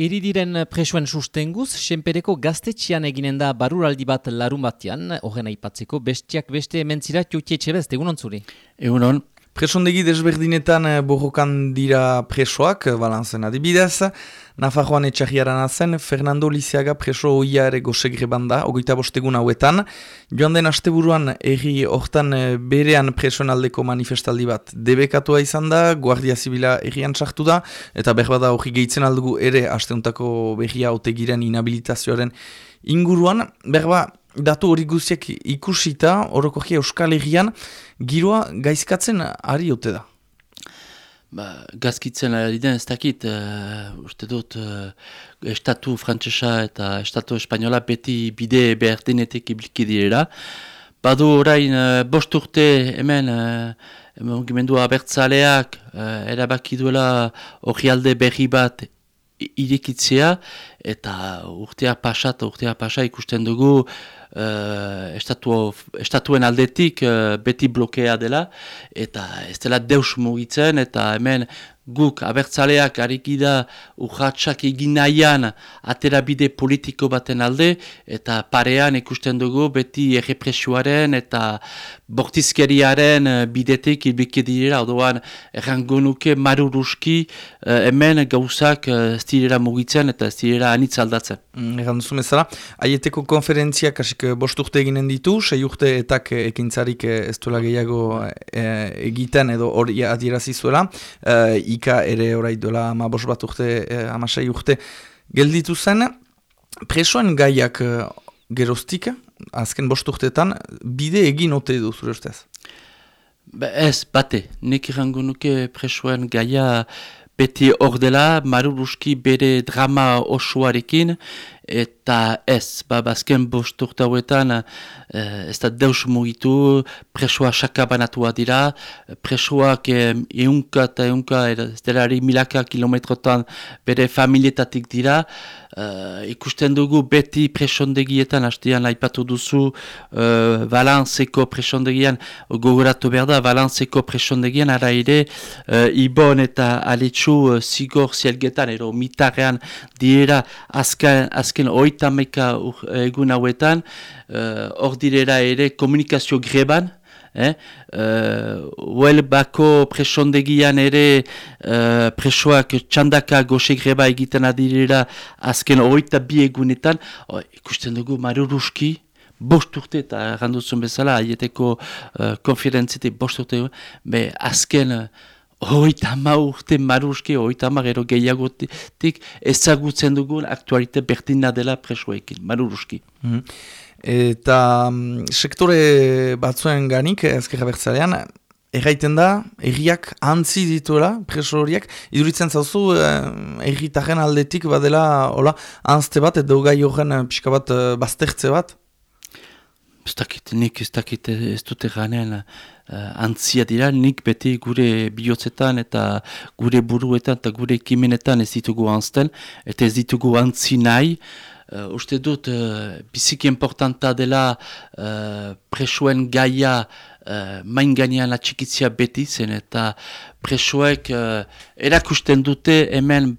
Iridiren presuen sustenguz, senpereko gaztetxian eginen da baruraldi bat larun batean, horren aipatzeko bestiak beste ementzira txotxetxe bez, egunon zuri? Egunon. Presondegi desberdinetan eh, borrokan dira presoak, eh, balanzen adibidez. Nafarroan etxagiaran zen, Fernando Liziaga preso oia ere gosegreban da, ogoita bostegun hauetan. Joan den asteburuan erri hortan eh, berean presoen aldeko manifestaldi bat debekatua izan da, Guardia Zibila errian sartu da, eta berbada hori gehitzen aldugu ere asteuntako berria otegiren inhabilitazioaren inguruan. Berba, datu hori guziek ikusita, orokogia Euskal Herrian, giroa gaizkatzen ari ote da? Ba, gazkitzen ari den ez dakit, uh, uste dut, uh, estatu frantzesa eta estatu espainola beti bide behar denetek ibliki direla. Badu orain, uh, bost urte hemen, uh, gimendua abertzaleak, uh, erabaki duela hori alde berri bat irekitzea, eta urtea pasa eta urtea pasa ikusten dugu, uh, estatu, estatuen aldetik uh, beti blokea dela, eta ez dela deus mugitzen, eta hemen guk abertzaleak harikida urratxak egin nahian aterabide politiko baten alde, eta parean ikusten dugu beti errepresioaren eta bortizkeriaren eh, bidetik ilbike direla, odoan errango nuke maruruski hemen gauzak ez direla mugitzen eta ez direla anitz aldatzen. Mm, erran duzu mezara, aieteko konferentziak kasik bost urte eginen ditu, sei urte etak ekintzarik ez duela gehiago egiten edo hori adierazi zuela, ika ere orai duela ama bost bat urte, e, ama sei urte gelditu zen, presoen gaiak e, geroztik, azken bost urteetan, bide egin ote du zure ustez? Ba ez, bate, nek irango nuke presoen gaia beti hor dela, maruruski bere drama osoarekin, eta ez, ba, bazken bost urte hauetan, eh, ez da deus mugitu, presoa sakabanatua dira, presoak eh, eunka eta eunka, ez delari milaka kilometrotan bere familietatik dira, Uh, ikusten dugu beti presondegietan, hastean aipatu duzu uh, balantzeko presondegian, gogoratu behar da, balantzeko presondegian, ara ere, uh, Ibon eta Aletsu uh, zigor zielgetan, ero mitarrean diera azken, azken oitameka egun hauetan, hor uh, direra ere komunikazio greban, Eh? Uh, bako presondegian ere uh, presoak txandaka goxe greba egiten adirera azken oita bi egunetan oh, ikusten dugu maruruski bost urte eta randuzun bezala aieteko uh, konferentzite bost urte be azken uh, Oita ma urte maruski, oita ma gero gehiagotik ezagutzen dugun aktualite berdina dela presoekin, maruruski. Mm Eta um, sektore batzuen ganik, ezkerra bertzalean, erraiten da, erriak antzi dituela, preso horiek, iduritzen zauzu, eh, erritaren aldetik badela, hola, anzte bat, edo gai horren eh, pixka bat eh, baztertze bat? Ez dakit, nik ez dakit ez dute ganean antzia dira, nik beti gure bihotzetan eta gure buruetan eta gure kimenetan ez ditugu anzten, eta ez ditugu antzi nahi, Uh, uste dut, uh, biziki importanta dela uh, presoen gaia uh, main gainean atxikitzia beti zen, eta presoek uh, erakusten dute hemen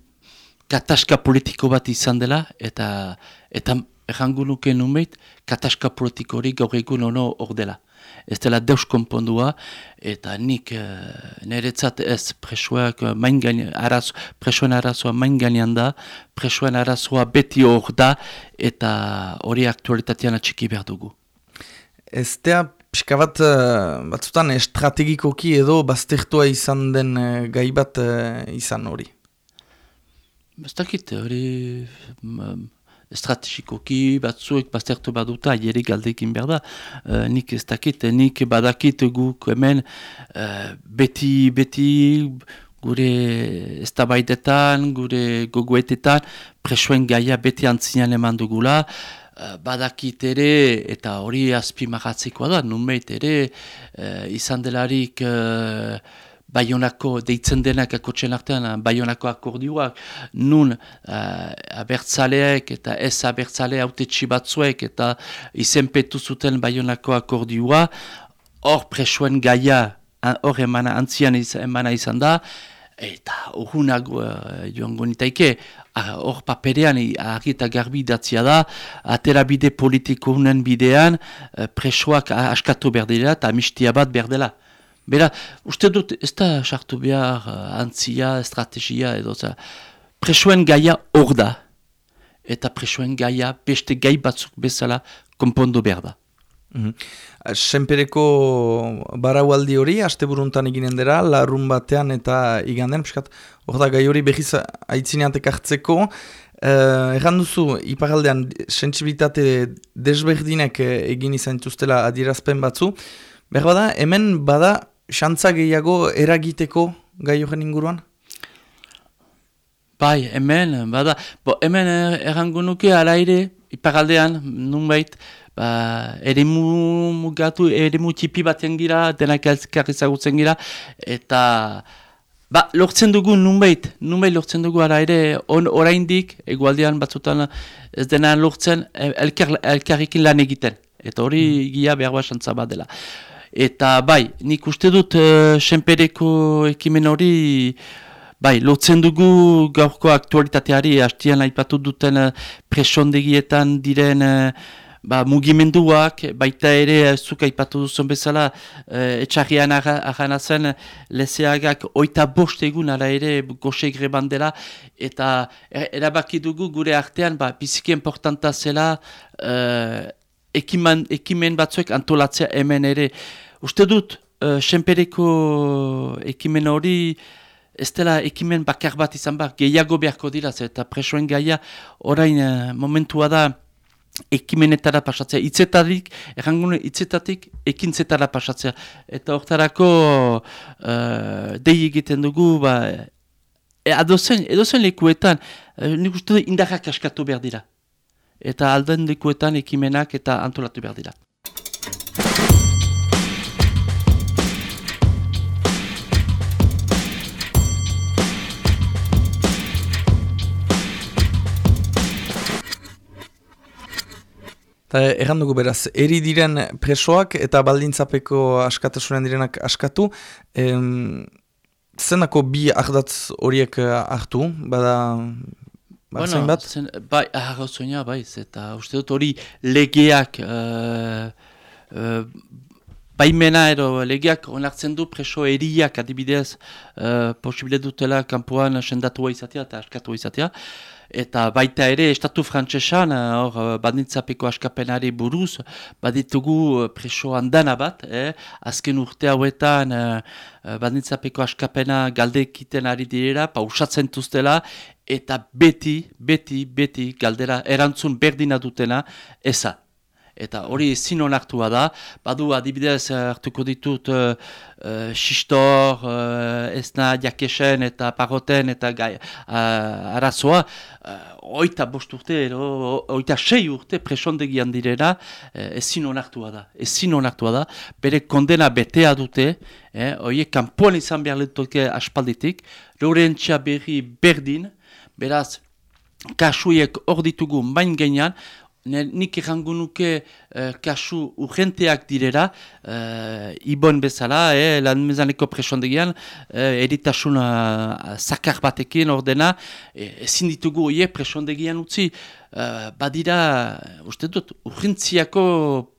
kataska politiko bat izan dela, eta eta errangu nuke numeit, kataska politiko hori gaur egun ono hor dela ez dela deus konpondua, eta nik e, niretzat ez presoak main gainean, arazo, presoen arazoa main gainean da, presoen arazoa beti hor da, eta hori aktualitatean atxiki behar dugu. Ez da, pixka bat, uh, batzutan estrategikoki edo baztertua izan den gai bat izan hori? Ez dakit, hori estrategikoki batzuek baztertu baduta aierik galdekin behar da. Uh, nik ez dakit, nik badakit guk hemen uh, beti, beti gure eztabaidetan, gure gogoetetan, presoen gaia beti antzinean eman dugula, uh, badakit ere, eta hori azpimagatzekoa da, numeit ere, uh, izan delarik... Baionako deitzen denak akotxen artean, Baionako akordioak, nun uh, abertzaleek eta ez abertzale haute batzuek eta izenpetu zuten Baionako akordioa, hor presoen gaia, hor emana, antzian emana izan da, eta urgunak uh, joango nitaike, hor paperean argi eta garbi datzia da, atera bide politiko hunen bidean, uh, presoak askatu berdela eta amistia bat berdela. Bera, uste dut, ez da sartu behar uh, antzia, estrategia edo, za, presoen gaia hor da, eta presoen gaia beste gai batzuk bezala konpondo behar da. Mm Senpereko baraualdi hori, aste buruntan eginen dira, larun batean eta iganden, piskat, hor da gai hori behiz aitzineatek hartzeko, uh, erran duzu, iparaldean, sensibilitate desberdinek egin izan tuztela adierazpen batzu, behar bada, hemen bada, xantza gehiago eragiteko gai horren inguruan? Bai, hemen, bada, bo, hemen errango nuke ala ere, iparaldean, nunbait, ba, ere mugatu, ere mu tipi baten gira, denak elzkar ezagutzen gira, eta ba, lortzen dugu nunbait, nunbait lortzen dugu ara ere on, oraindik, egualdean batzutan ez dena lortzen elkar, elkarrikin lan egiten. Eta hori mm. gia behar bat bat dela. Eta bai, nik uste dut uh, senpereko ekimen hori, bai, lotzen dugu gaurko aktualitateari, hastian aipatu duten uh, presondegietan diren uh, ba, mugimenduak, baita ere, zuk aipatu duzun bezala, uh, etxarrian ahana zen, lezeagak oita bost egun ara ere goxe greban dela, eta er, erabaki dugu gure artean, ba, biziki importanta zela, uh, ekimen, ekimen batzuek antolatzea hemen ere. Uste dut, uh, senpereko ekimen hori, ez dela ekimen bakar bat izan bat, gehiago beharko dira, eta presoen gaia, orain momentua da, ekimenetara pasatzea, itzetatik, errangune itzetatik, ekintzetara pasatzea. Eta hortarako uh, dei egiten dugu, ba, e, adozen, edozen lekuetan, uh, nik uste indarrak askatu behar dira. Eta alden lekuetan ekimenak eta antolatu behar dira. Eta erran dugu beraz, eri diren presoak eta baldintzapeko askatasunen direnak askatu, em, zenako bi ahdatz horiek eh, hartu, bada... Bueno, bat? Zen, bai, ahagazoina, bai, eta uste dut hori legeak, uh, uh, baimena ero legeak onartzen du preso eriak adibidez uh, posibile dutela kanpoan sendatua izatea eta askatua izatea eta baita ere estatu frantsesan eh, hor uh, bandintzapeko askapenari buruz baditugu uh, preso handana bat eh? azken urte hauetan uh, bandintzapeko askapena galdekiten ari direra pausatzen tuztela eta beti, beti, beti galdera erantzun berdina dutena eza. Eta hori ezin onartua da, badu adibidez hartuko ditut uh, uh, xistor, uh, esna jakesen eta paroten eta gai, uh, arazoa, uh, oita bost urte, oita sei urte presondegian direna, uh, ezin onartua da. Ezin onartua da, bere kondena betea dute, eh, oie kanpoan izan behar letuke aspalditik, Laurentzia berri berdin, beraz, kasuiek hor ditugu main genian, nik errango nuke uh, kasu urgenteak direra, uh, ibon bezala, eh, lan mezaneko presondegian, uh, editasun uh, zakar batekin ordena, ezin ditugu oie presondegian utzi, uh, badira, uste dut, urgentziako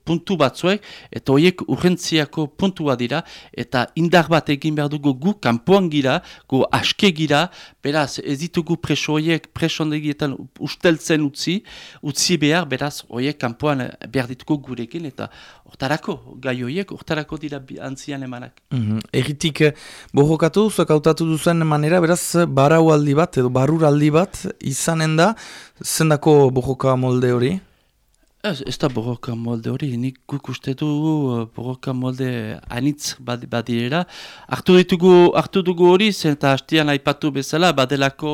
puntu batzuek, eta horiek urgentziako puntua dira, eta indar bat egin behar dugu gu kanpoan gira, gu aske gira, beraz, ez ditugu preso horiek presondegietan usteltzen utzi, utzi behar, beraz, horiek kanpoan behar ditugu gurekin, eta hortarako, gai horiek, hortarako dira antzian emanak. Mm -hmm. Egitik, eh, bohokatu, zuak autatu duzen manera, beraz, barau aldi bat, edo barur aldi bat, izanen da, zendako bohoka molde hori? Ez, ez da borroka molde hori, nik guk uste du uh, borroka molde anitz badirera. Artu ditugu, hartu dugu hori, zen eta hastian aipatu bezala, badelako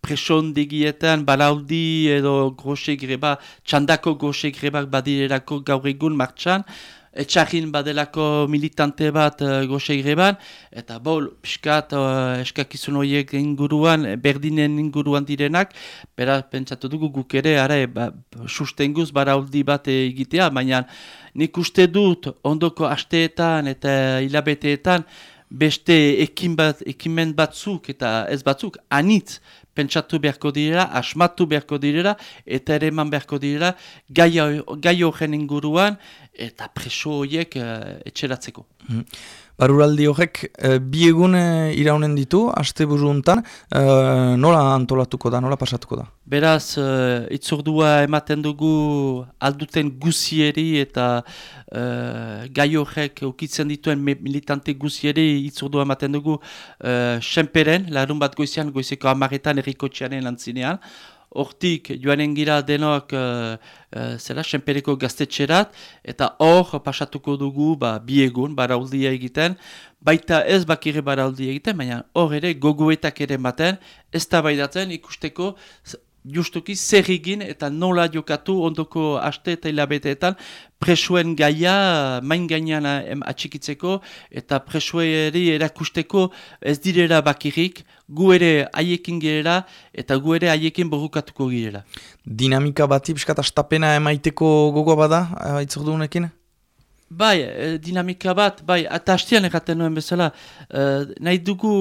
presondegietan, balaudi edo groxe greba, txandako groxe grebak badirerako gaur egun martxan, etxarrin badelako militante bat uh, goxe greban, eta bol, piskat, uh, eskakizun horiek inguruan, berdinen inguruan direnak, bera, pentsatu dugu guk ere, ara, ba, sustenguz barauldi bat egitea, baina nik uste dut ondoko asteetan eta hilabeteetan, beste ekin bat, ekimen batzuk eta ez batzuk, anitz pentsatu beharko direla, asmatu beharko direla, eta ere eman beharko direla, gai horren inguruan, eta preso horiek uh, etxeratzeko. Mm. Baruraldi horrek, e, bi egun e, iraunen ditu, aste buru untan, e, nola antolatuko da, nola pasatuko da? Beraz, e, itzordua ematen dugu alduten guzieri eta e, gai horrek ukitzen dituen militante guzieri itzordua ematen dugu e, senperen, larun bat goizian, goizeko amaretan errikotxearen lantzinean, hortik joanen gira denok uh, uh, senpereko gaztetxerat, eta hor pasatuko dugu ba, bi egun barauldia egiten, baita ez bakire barauldia egiten, baina hor ere goguetak ere baten, ez da baidatzen ikusteko justuki zer egin eta nola jokatu ondoko aste eta hilabeteetan presuen gaia main gainean atxikitzeko eta presueri erakusteko ez direra bakirik, gu ere haiekin girela eta gu ere haiekin borrukatuko girela. Dinamika bati piskat astapena emaiteko gogoa bada, haitzok dugunekin? Bai, e, dinamika bat, bai, eta hastian erraten nuen bezala, e, nahi dugu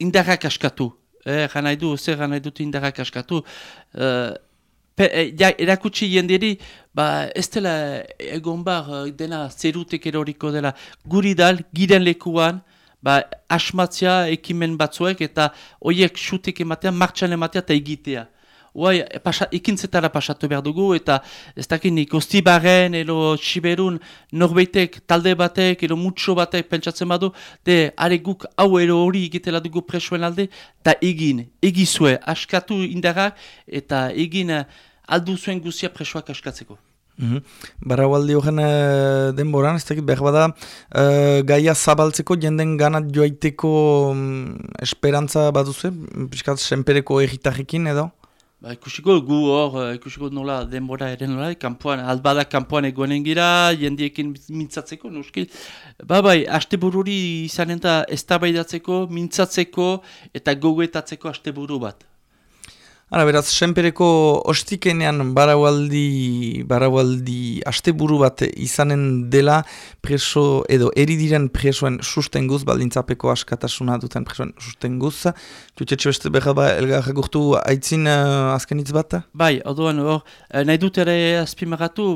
indarrak askatu eh, nahi du, zer nahi dut indarrak askatu. Uh, ja, erakutsi jendiri, ba, ez dela egon bar, eh, dena zerutek eroriko dela, guri dal, giren lekuan, ba, asmatzea ekimen batzuek, eta hoiek xutik ematea, martxan ematea eta egitea. Uai, pasa, ikintzetara pasatu behar dugu, eta ez dakinik, ostibaren, ero siberun, norbeitek, talde batek, ero mutxo batek pentsatzen badu, de, are guk hau ero hori egitela dugu presuen alde, eta egin, egizue, askatu indarrak, eta egin eh, aldu zuen guzia presuak askatzeko. Mm -hmm. Baraualdi horren uh, denboran, ez dakit behar bada, uh, gaia zabaltzeko, jenden ganat joaiteko um, esperantza baduzu, piskat, senpereko egitarrekin edo? Ba, ikusiko gu hor, eh, ikusiko nola denbora eren nola, kampuan, albada kampuan egoenen gira, jendiekin mintzatzeko, nuski. Ba, bai, aste bururi izanen da ez mintzatzeko eta goguetatzeko aste buru bat. Ara, beraz, senpereko ostikenean baraualdi, baraualdi asteburu bat izanen dela preso, edo eridiren presoen sustenguz, baldintzapeko askatasuna duten presoen sustenguz. Jutsetxe beste behar ba, elgar gurtu aitzin uh, azken hitz bat? Bai, orduan, hor, eh, nahi dut ere azpimagatu,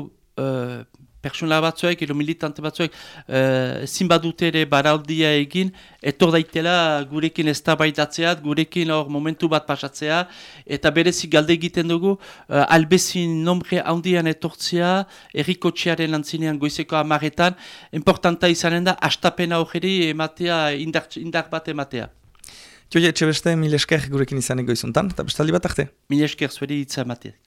uh, pertsona batzuek, edo militante batzuek, uh, zin badute ere baraldia egin, etor daitela gurekin ez gurekin hor momentu bat pasatzea, eta berezik galde egiten dugu, uh, albezin nombre handian etortzea, erriko txiaren lantzinean goizeko amaretan, importanta izanen da, astapena hori ematea, indar, indar bat ematea. Joia, etxe beste, mil esker gurekin izan egoizuntan, eta bestaldi bat arte? Mil esker zueri itza ematea.